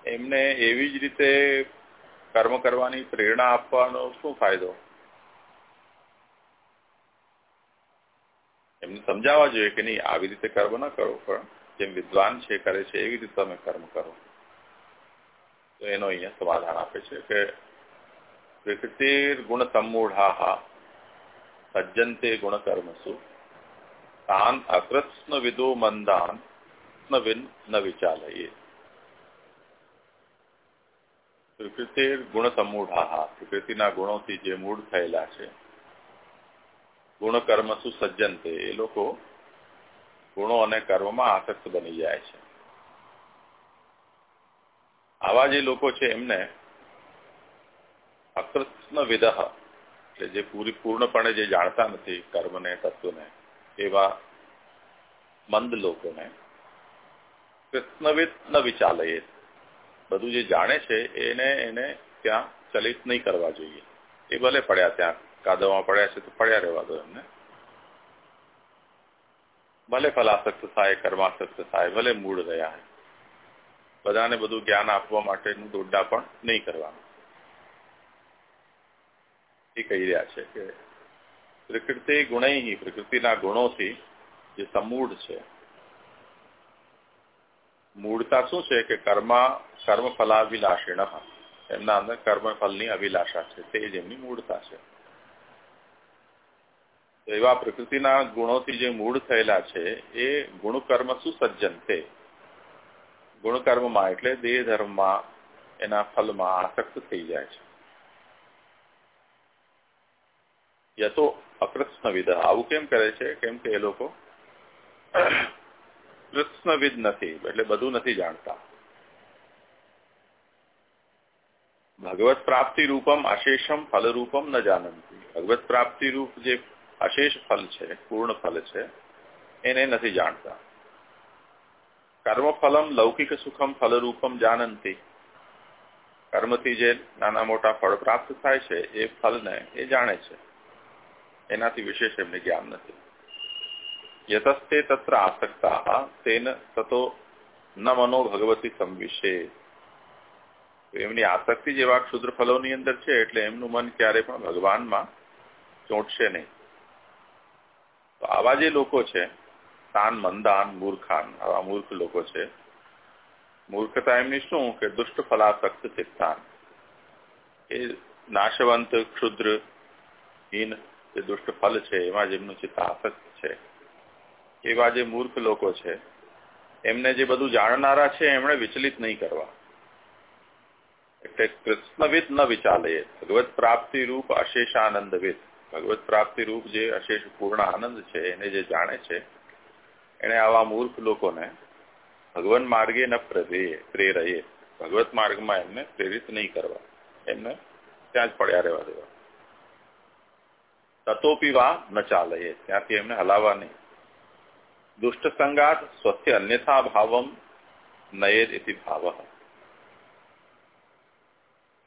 એમને એવી જ રીતે કર્મ કરવાની પ્રેરણા આપવાનો શું ફાયદો? એમને સમજાવવા જોઈએ કે નહીં, આવી રીતે કર્મ ન કરો, પણ જેમ વિદ્વાન છે, કરે છે, એવી રીતે તમે કર્મ કરો. તો એનો અહીંયા સમાધાન આપે છે કે પ્રકૃતિર सज्जन्ते गुणकर्मसु, तान् ગુણકર્મસુ તાન અકૃત્ન न વિચાલયે પ્રકૃતિ ગુણ સમૂઢા પ્રકૃતિના ગુણોથી જે મૂળ થયેલા છે, ગુણકર્મસુ સજ્જનતે, એ લોકો ગુણો અને કર્મમાં આસક્ત બની જાય છે. આવા જે લોકો છે એમને અકૃષ્ણ વિદહ એટલે જે પૂરી, પૂર્ણપણે જે જાણતા નથી કર્મને, તત્વને, એવા મંદ લોકોને કૃષ્ણવિદ ન વિચાલયે બધું જે જાણે છે, એને એને ત્યાં ચલિત નહીં કરવા જોઈએ. એ ભલે પડ્યા ત્યાં, કાદવમાં પડ્યા છે તો પડ્યા રહેવા દો એમને. ભલે ફલાસક્ત થાય, કર્માસક્ત થાય, ભલે મૂળ રહ્યા બધાને બધું જ્ઞાન આપવા માટેનું દોડડા પણ નહીં કરવાનું. એ કહી રહ્યા છે કે પ્રકૃતિ ગુણૈ પ્રકૃતિના ગુણોથી જે સમૂળ છે. મૂળતા શું છે કે કર્મા કર્મ ફલાભિલાષિણ એમના અંદર કર્મફલની અભિલાષા છે, તે જ એમની મૂળતા છે. એવા પ્રકૃતિના ગુણોથી જે મૂળ થયેલા છે, એ ગુણકર્મ સુસજ્જન તે. ગુણકર્મમાં એટલે દેહ ધર્મમાં એના ફલમાં આસક્ત થઈ જાય છે. યતો અકૃષ્ણવિદ. આવું કેમ કરે છે? કેમ કે એ લોકો કૃષ્ણવિદ નથી, એટલે બધું નથી જાણતા. ભગવત પ્રાપ્તિ રૂપમ અશેષમ ફલ રૂપમ ન જાણતી ભગવત પ્રાપ્તિ રૂપ જે અશેષ ફલ છે, પૂર્ણ ફલ છે, એને નથી જાણતા. કર્મફલમ લૌકિક સુખમ ફલરૂપમ જાનંતી. કર્મથી જે નાના મોટા ફળ પ્રાપ્ત થાય છે, એ ફલને એ જાણે છે. એનાથી વિશેષ એમને જ્ઞાન નથી. યતસ્તે તત્ર આસક્તા, તેન તતો ન મનો ભગવતી સંવિશે. એમની આસક્તિ જેવા ક્ષુદ્ર ફલોની અંદર છે, એટલે એમનું મન ક્યારે પણ ભગવાનમાં ચોંટશે નહીં. તો આવા જે લોકો છે, તાન મંદાન મૂર્ખાન, આવા મૂર્ખ લોકો છે, મૂર્ખતા એમની શું કે દુષ્ટ ફલાસક્ત ચિત્તાન. એ નાશવંત, ક્ષુદ્ર, હીન જે દુષ્ટ ફલ છે, એમાં જેમનું ચિત્ત આસક્ત છે. એવા જે મૂર્ખ લોકો છે, એમને જે બધું જાણનારા છે, એમણે વિચલિત નહીં કરવા. એટલે કૃષ્ણવિદ ન વિચાલે, ભગવત પ્રાપ્તિ રૂપ અશેષાનંદવિદ. ભગવત પ્રાપ્તિ રૂપ જે અશેષ પૂર્ણ આનંદ છે, એને જે જાણે છે એને આવા મૂર્ખ લોકોને ભગવાન માર્ગે ન પ્રેરયે. ભગવત માર્ગમાં એમને પ્રેરિત નહીં કરવા. એમને ત્યાં જ પડ્યા રહેવા દેવા. તતોપી વા ન ચાલે ત્યાંથી એમને હલાવવા નહીં દુષ્ટ સંગાત સ્વસ્ય અન્યથા ભાવમ નયેદ ઇતિ ભાવ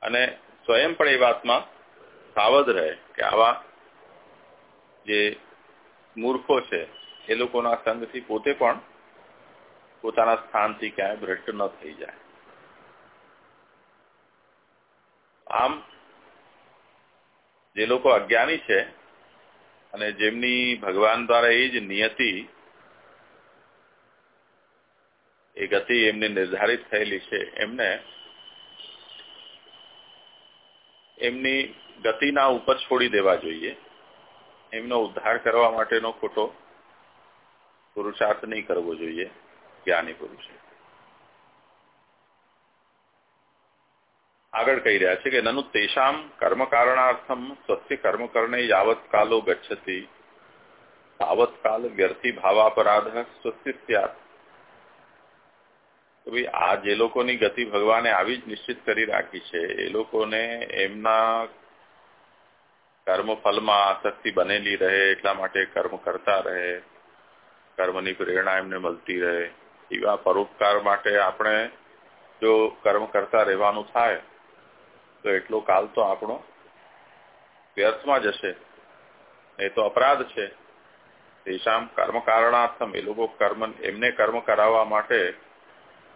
અને સ્વયં પણ એ વાતમાં સાવધ રહે કે આવા જે મૂર્ખો છે એ લોકોના સંગથી પોતે પણ પોતાના સ્થાનથી ક્યાંય ભ્રષ્ટ ન થઈ જાય આમ જે લોકો અજ્ઞાની છે અને જેમની ભગવાન દ્વારા એ જ નિયતિ, એ ગતિ એમની નિર્ધારિત થયેલી છે, એમને એમની ગતિના ઉપર છોડી દેવા જોઈએ. એમનો ઉદ્ધાર કરવા માટેનો ખોટો પુરુષાર્થ નહીં કરવો જોઈએ, જ્ઞાની પુરુષે. આગળ કહી રહ્યા છે કે નનુ તેષામ કર્મ કારણાર્થમ સ્વસ્ય કર્મ કરણે યાવત કાલો ગચ્છતી. તાવત કાલ વ્યર્થી ભાવાપરાધ સ્વસ્ય સ્યાત. ભાઈ આ જે લોકોની ગતિ ભગવાને આવી જ નિશ્ચિત કરી રાખી છે, એ લોકોને એમના કર્મ ફલમાં આસક્તિ બનેલી રહે, એટલા માટે કર્મ કરતા રહે, કર્મની પ્રેરણા એમને મળતી રહે. એવા પરોપકાર માટે આપણે જો કર્મ કરતા રહેવાનું થાય તો એટલો કાલ તો આપણો વ્યર્થમાં જશે. એ તો અપરાધ છે. તેશામ કર્મ કારણાર્થમ. એ લોકો કર્મ, એમને કર્મ કરાવવા માટે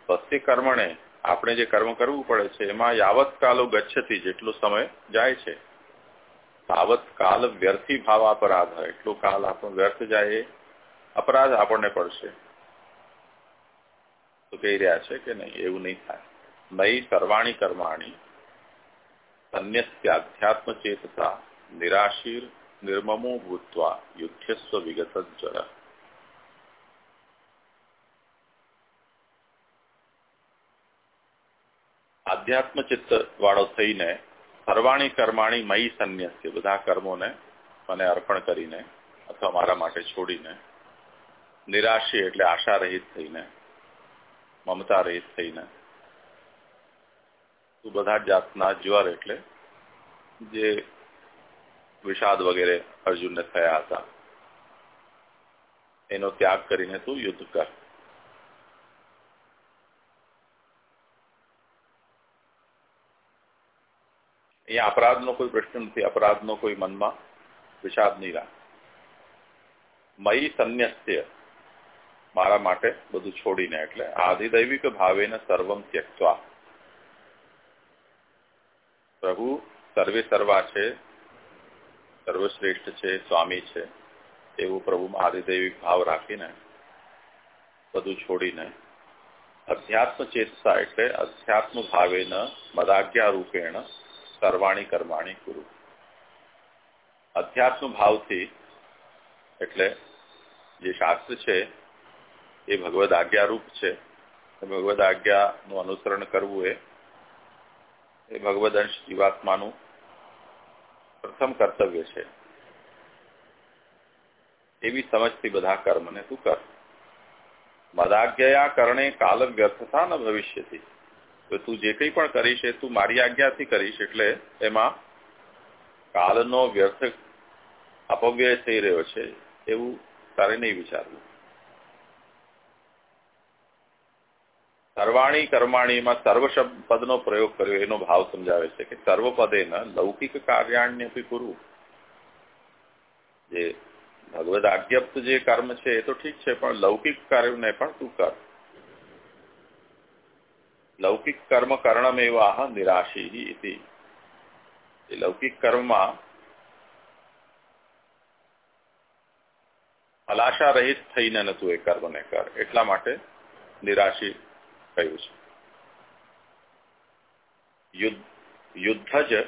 સ્વસ્તિ કર્મણે આપણે જે કર્મ કરવું પડે છે, એમાં યાવત કાલો ગચ્છતી જેટલો સમય જાય છે. તાવત કાલ વ્યર્થી ભાવ અપરાધ એટલો કાલ આપણો વ્યર્થ જાય અપરાધ આપણને પડશે. તો કહી રહ્યા છે કે નહીં, એવું નહીં થાય. નહીં સર્વાણી કર્માણી. અન્યસ્યાધ્યાત્મ ચેતતા નિરાશીર નિર્મમો ભૂતવા યુદ્ધસ્વ વિગત જળ આધ્યાત્મ ચિત્ત વાળો થઈને સર્વાણી કર્માણી મયી સંન્યાસ્ય બધા કર્મોને મને અર્પણ કરીને અથવા મારા માટે છોડીને નિરાશી એટલે આશા રહિત થઈને મમતા રહિત થઈને તું બધા જાતના જ્વર એટલે જે વિષાદ વગેરે અર્જુનને થયા હતા. એનો ત્યાગ કરીને તું યુદ્ધ કર. અહીંયા અપરાધનો કોઈ પ્રશ્ન નથી. અપરાધનો કોઈ મનમાં વિષાદ નહીં રાખ. મયી સંન્યસ્ય. મારા માટે બધું છોડીને એટલે આધિદૈવિક ભાવેને સર્વમ ત્યક્વા પ્રભુ, સર્વે સર્વા છે, સર્વશ્રેષ્ઠ છે, સ્વામી છે. એવું પ્રભુ મહાદેવી ભાવ રાખીને, બધું છોડીને, અધ્યાત્મ ચેતસા એટલે અધ્યાત્મ ભાવેન મદાજ્ઞા રૂપેણ સર્વાણી કર્માણી ગુરુ અધ્યાત્મ ભાવથી એટલે જે શાસ્ત્ર છે, એ ભગવદ આજ્ઞારૂપ છે. ભગવદ આજ્ઞાનું અનુસરણ કરવું એ એ ભગવદ અંશ જીવાત્માનું પ્રથમ કર્તવ્ય છે. એવી સમજથી બધા કર્મને તું કર. મદાજ્ઞયા કરણે કાલ વ્યર્થતા ન ભવિષ્યથી. તો તું જે કંઈ પણ કરીશ એ તું મારી આજ્ઞાથી કરીશ એટલે એમાં કાલનો વ્યર્થ અપવ્યય થઈ રહ્યો છે એવું તારે નહીં વિચારવું. સર્વાણી કર્માણીમાં સર્વ પદનો પ્રયોગ કર્યો. એનો ભાવ સમજાવે છે કે સર્વ પદેન લૌકિક કાર્યાણ્યપી પૂરું જે ભગવદ આજ્ઞપ્ત જે કર્મ છે એ તો ઠીક છે, પણ લૌકિક કર્મને પણ તું કર. લૌકિક કર્મ કર્ણમેવાહ નિરાશી એ લૌકિક કર્મમાં હલાશા રહિત થઈને નતું એ કર્મને કર. એટલા માટે નિરાશી કહ્યું છે યુદ્ધ જ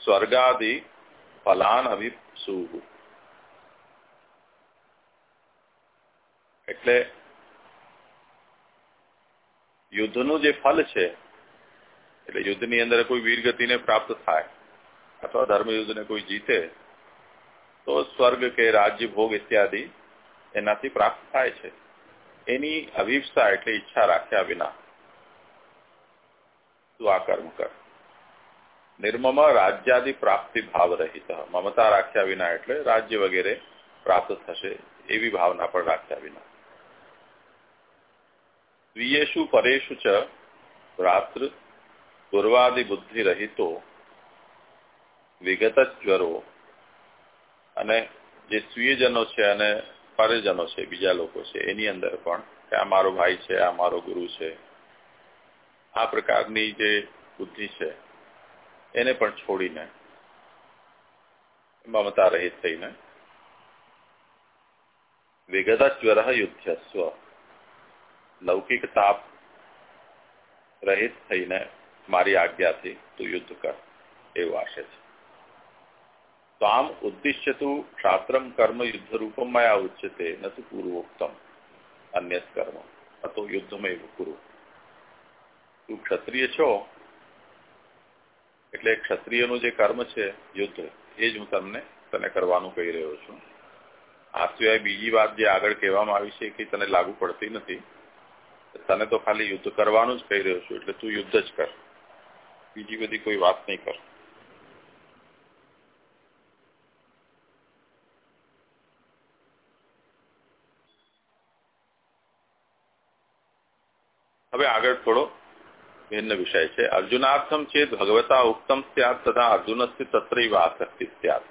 સ્વર્ગાદિ ફલાન અભિસુહ એટલે યુદ્ધનું જે ફલ છે એટલે યુદ્ધની અંદર કોઈ વીરગતિને પ્રાપ્ત થાય અથવા ધર્મયુદ્ધને કોઈ જીતે તો સ્વર્ગ કે રાજ્ય ભોગ ઇત્યાદિ એનાથી પ્રાપ્ત થાય છે એની અભિપ્સા એટલે ઈચ્છા રાખ્યા વિના આ કર્મ કર નિર્મમ રાજ્યાદિ પ્રાપ્તિ ભાવ રહિત મમતા રાખ્યા વિના એટલે રાજ્ય વગેરે પ્રાપ્ત થશે એવી ભાવના પણ રાખ્યા વિના સ્વીયેશુ પરેશુ ચ રાત્ર પૂર્વાદિ બુદ્ધિ રહિતો વિગત જ્વરો અને જે સ્વીયજનો છે અને પરિજનો છે બીજા લોકો છે એની અંદર પણ કે આ મારો ભાઈ છે આ મારો ગુરુ છે આ પ્રકારની જે બુદ્ધિ છે, એને પણ છોડીને મમતા રહિત થઈને વિગત જ્વર યુદ્ધસ્વ, લૌકિક તાપ રહિત થઈને મારી આજ્ઞાથી તું યુદ્ધ કર, એવું આશે છે. તો આમ ઉદ્દિશ્ય તું ક્ષાત્રમ કર્મ યુદ્ધ રૂપમ મયા ઉચ્યતે ન તો પૂર્વોક્તમ અન્ય કર્મ અથવા યુદ્ધમય કુરુ તું ક્ષત્રિય છો, એટલે ક્ષત્રિયનું જે કર્મ છે, યુદ્ધ, એ જ હું તમને તને કરવાનું કહી રહ્યો છું. આ સિવાય બીજી વાત જે આગળ કહેવામાં આવી છે કે તને લાગુ પડતી નથી તને તો ખાલી યુદ્ધ કરવાનું જ કહી રહ્યો છું, એટલે તું યુદ્ધ જ કર. બીજી બધી કોઈ વાત નહીં કર. હવે આગળ થોડો ભિન્ન વિષય છે અર્જુનાર્થમ ચેત ભગવતા ઉક્તમ સ્યાત તથા અર્જુનસ્ય તત્રૈવ આસક્તિ સ્યાત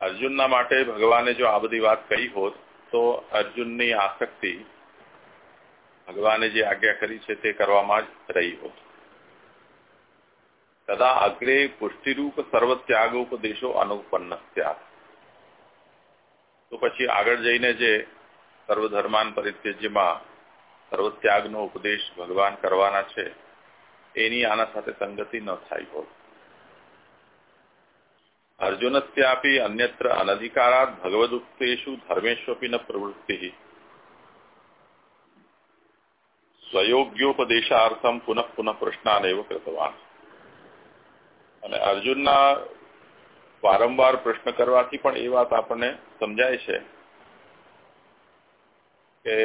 અર્જુનના માટે ભગવાને જો આ બધી વાત કહી હોત તો અર્જુનની આસક્તિ ભગવાને જે આજ્ઞા કરી છે તે કરવામાં જ રહી હોત તદા અગ્રે પુષ્ટિરૂપ સર્વત્યાગોપદેશો અનુપન્ન સ્યાત તો પછી આગળ જઈને જે સર્વધર્માન પરિત્યજ્યમાં સર્વત્યાગનો ઉપદેશ ભગવાન કરવાના છે, એની આના સાથે સંગતિ ન થાય હોત. અર્જુનસ્યાપી અન્યત્ર અનધિકારાત ભગવદુક્તેષુ ધર્મેશ્વપી ન પ્રવૃત્તિ. સ્વયોગ્યોપદેશાર્થમ પુનઃ પુનઃ પ્રશ્નાન કૃતવાન. અને અર્જુનના વારંવાર પ્રશ્ન કરવાથી પણ એ વાત આપણને સમજાય છે કે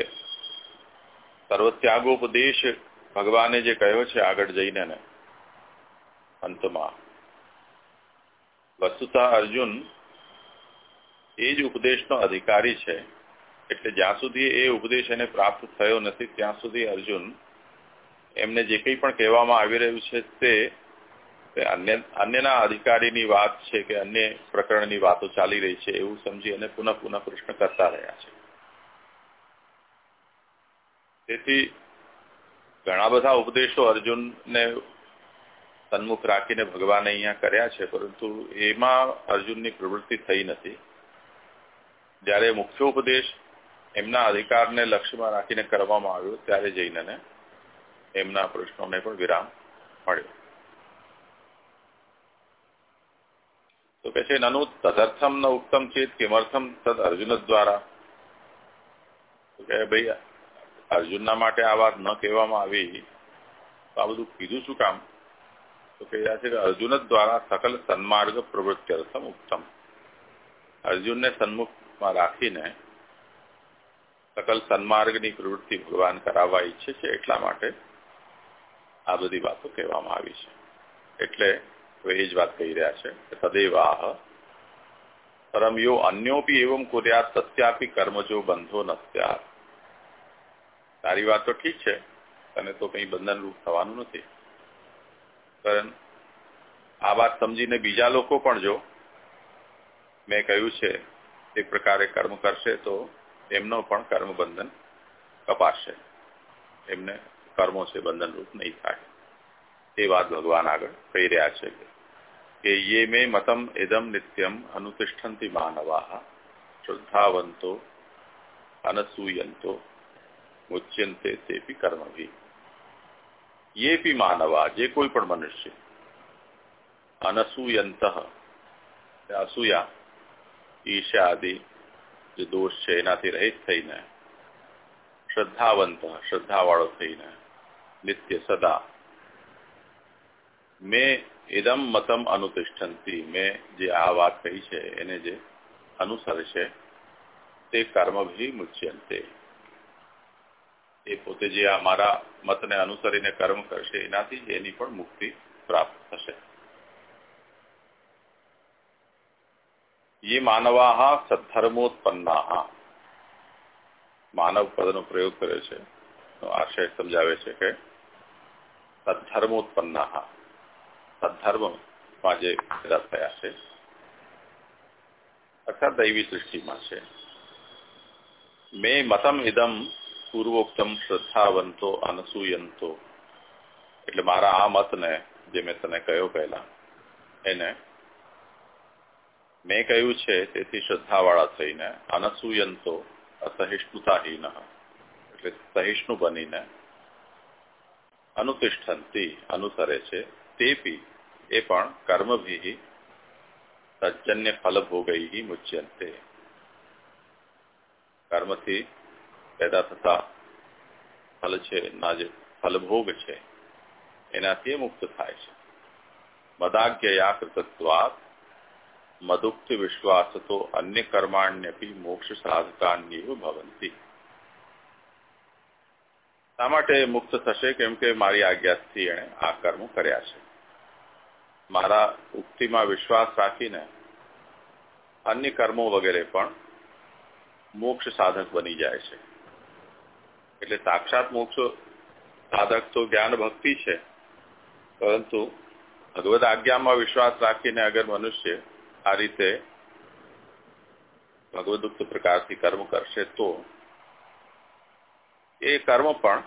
સર્વત્યાગોપદેશ ભગવાને જે કહ્યો છે આગળ જઈને અંતમાં. વસ્તુતા અર્જુન એ જ ઉપદેશનો અધિકારી છે. એટલે જ્યાં સુધી એ ઉપદેશ એને પ્રાપ્ત થયો નથી, ત્યાં સુધી અર્જુન એમને જે કંઈ પણ કહેવામાં આવી રહ્યું છે તે અન્ય, અન્યના અધિકારીની વાત છે કે અન્ય પ્રકરણની વાતો ચાલી રહી છે, એવું સમજી અને પુનઃ પુનઃ પ્રશ્ન કરતા રહ્યા છે. તેથી ઘણા બધા ઉપદેશો અર્જુનને સન્મુખ રાખીને ભગવાને અહીંયા કર્યા છે, પરંતુ એમાં અર્જુનની પ્રવૃત્તિ થઈ નથી. જ્યારે મુખ્ય ઉપદેશ એમના અધિકારને લક્ષ્યમાં રાખીને કરવામાં આવ્યો, ત્યારે જઈને એમના પ્રશ્નોને પણ વિરામ મળ્યો. તો કે છે, નનુ તદર્થમ ન ઉત્તમ ચેત કિમર્થમ તદ અર્જુન દ્વારા. કે ભાઈ અર્જુનના માટે આ વાત ન કહેવામાં આવી. તો આ બધું કીધું શું કામ? તો કહ્યા છે કે અર્જુન દ્વારા સકલ સન્માર્ગ પ્રવૃત્તિ ઉત્તમ અર્જુનને સન્મુખમાં રાખીને સકલ સન્માર્ગની પ્રવૃત્તિ ભગવાન કરાવવા ઈચ્છે છે એટલા માટે આ બધી વાતો કહેવામાં આવી છે. એટલે એ જ વાત કહી રહ્યા છે કે સદૈવાહ પરમ યો અન્યોપી એવમ કુર્યાત સત્યાપી કર્મજો બંધો નસ્યાત તારી વાત તો ઠીક છે, તને તો કંઈ બંધનરૂપ થવાનું નથી. કારણ આ વાત સમજીને બીજા લોકો પણ જો, મેં કહ્યું છે, તે પ્રકારે કર્મ કરશે તો એમનો પણ કર્મ બંધન કપાશે. એમને કર્મો છે બંધનરૂપ નહીં થાય. એ વાત ભગવાન આગળ કહી રહ્યા છે કે યે મે મતમ ઇદમ નિત્યમ અનુતિષ્ઠંતિ માનવા શ્રદ્ધાવંતો અનસૂયંતો મુચ્યંતે તેપી કર્મભી ये भी માનવા જે કોઈ પણ મનુષ્ય અનસૂયંત અસૂયા ઈર્ષ્યા આદિ જે દોષ છે એનાથી રહિત થઈને શ્રદ્ધાવંત શ્રદ્ધાવાળો થઈને નિત્ય સદા મેં ઇદમ મતમ અનુતિષ્ઠંતી મેં જે આ વાત કહી છે એને જે અનુસરશે તે કર્મ ભી મુચ્યંતે એ પોતે જે આ મારા મતને અનુસરીને કર્મ કરશે, એનાથી એની પણ મુક્તિ પ્રાપ્ત થશે. ये સદ્ધર્મોત્પન્ના માનવ પદનો પ્રયોગ કર્યો છે. આશય સમજાવે છે કે સદ્ધર્મોત્પન્ના સદ્ધર્મમાં જે પેદા થયા છે. અર્થાત દૈવી સૃષ્ટિમાં છે. મેં મતમ ઇદમ પૂર્વોક્તમ શ્રદ્ધાવંતો અનસૂયંતો. એટલે મારા આ મતને જે મેં તને કહ્યો પહેલા, એને મેં કહ્યું છે તેથી શ્રદ્ધાવાળા થઈને અનસૂયંતો અસહિષ્ણુતાહીન, એટલે સહિષ્ણુ બનીને અનુતિષ્ઠંતી અનુસરે છે, તેપી એ પણ કર્મભી તજન્ય ફલભોગઈ મુચ્યંતે. કર્મથી પેદા થતા ફલ છે ના જે ફલભોગ છે, એનાથી મુક્ત થાય છે. મદાજ્ઞયા કૃતત્વાત મદુક્તિ વિશ્વાસ તો અન્ય કર્માણ્યપી મોક્ષ સાધકાન્યવ ભવંતી. શા માટે મુક્ત થશે? કેમ કે મારી આજ્ઞાથી એણે આ કર્મ કર્યા છે. મારા ઉક્તિમાં વિશ્વાસ રાખીને અન્ય કર્મો વગેરે પણ મોક્ષ સાધક બની જાય છે. એટલે સાક્ષાત મોક્ષ સાધક તો જ્ઞાન ભક્તિ છે. પરંતુ ભગવદ આજ્ઞામાં વિશ્વાસ રાખીને અગર મનુષ્ય આ રીતે ભગવદુક્ત પ્રકારથી કર્મ કરશે તો એ કર્મ પણ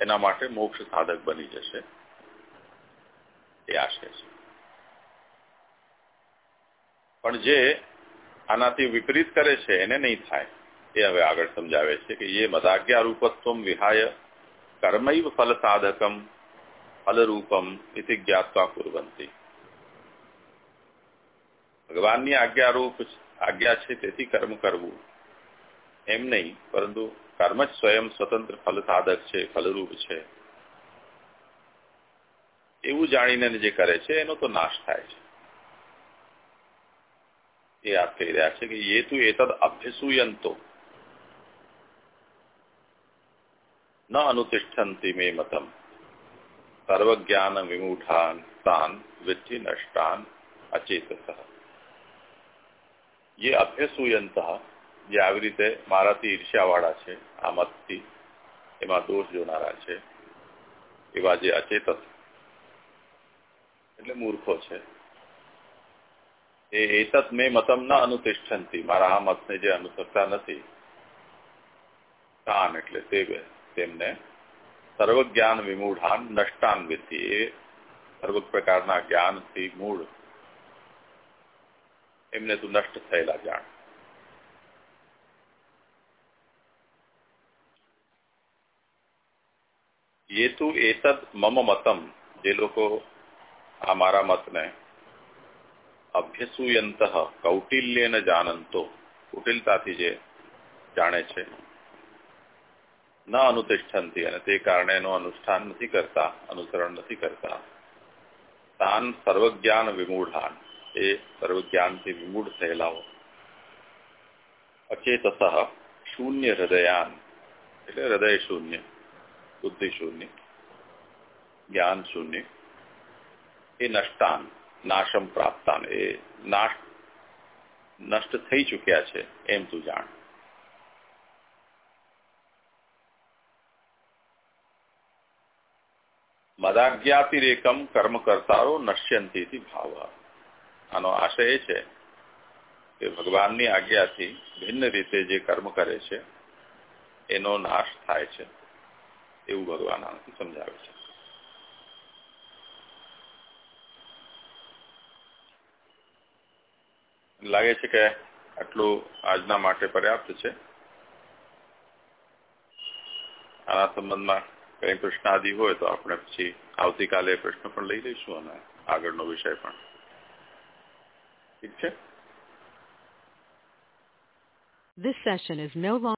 એના માટે મોક્ષ સાધક બની જશે. એ આશય છે. પણ જે આનાથી વિપરીત કરે છે, એને નહીં થાય. એ હવે આગળ સમજાવે છે કે એ મદાજ્ઞા રૂપત્વ વિહાય કર્મૈવ ફલ સાધકમ ફલરૂપમ ઇતિ જ્ઞાત્વા કુરવંતી ભગવાનની આજ્ઞારૂપ આજ્ઞા છે તેથી કર્મ કરવું એમ નહીં પરંતુ કર્મ જ સ્વયં સ્વતંત્ર ફલ સાધક છે ફલરૂપ છે એવું જાણીને જે કરે છે એનો તો નાશ થાય છે એ આપ કહી રહ્યા છે કે એ તું એતદ અભ્યસુયંતો ન અનુતિષ્ઠંતિ મે મતમ સર્વજ્ઞાન વિમૂઢાન તાન વિધિ નષ્ટાન અચેતસ એ અભ્યસુયંત જે આવી રીતે મારાથી ઈર્ષ્યાવાળા છે આ મતથી એમાં દોષ જોનારા છે એવા જે અચેતસ એટલે મૂર્ખો છે એ એતત મેં મતમ ન અનુતિષ્ઠંતી મારા આ મતને જે અનુસરતા નથી કાન એટલે તે તેમને સર્વજ્ઞાન વિમૂઢાન નષ્ટાન વિધિ એ સર્વ પ્રકારના જ્ઞાનથી મૂળ એમને તું નષ્ટ થયેલા જાણ એ તું એતદ મમ મતમ જે લોકો આ મારા મતને અભ્યસુયંત કૌટિલ્યન જાનંતો કુટિલતાથી જે જાણે છે ન અનુતિષ્ઠનથી અને તે કારણે એનું અનુષ્ઠાન નથી કરતા, અનુસરણ નથી કરતા. તાન સર્વજ્ઞાન વિમૂઢાન, એ સર્વજ્ઞાનથી વિમૂઢ થયેલાઓ અચેતસ, શૂન્ય હૃદયાન, એટલે હૃદય શૂન્ય, બુદ્ધિ શૂન્ય, જ્ઞાન શૂન્ય, એ નષ્ટાન, નાશમ પ્રાપ્તાન, એ નાશ, નષ્ટ થઈ ચૂક્યા છે, એમ તું જાણ. મદાજ્ઞાતિરેકમ કર્મ કરતારો નશ્યંતી ભાવ. આનો આશય છે કે ભગવાનની આજ્ઞાથી ભિન્ન રીતે જે કર્મ કરે છે, એનો નાશ થાય છે. એવું ભગવાન આનાથી સમજાવે છે. લાગે છે કે આટલું આજના માટે પર્યાપ્ત છે. આના સંબંધમાં કઈ પ્રશ્ન આદિ હોય તો આપણે પછી આવતીકાલે પ્રશ્ન પણ લઈ લઈશું અને આગળનો વિષય પણ ઠીક છે This session is no longer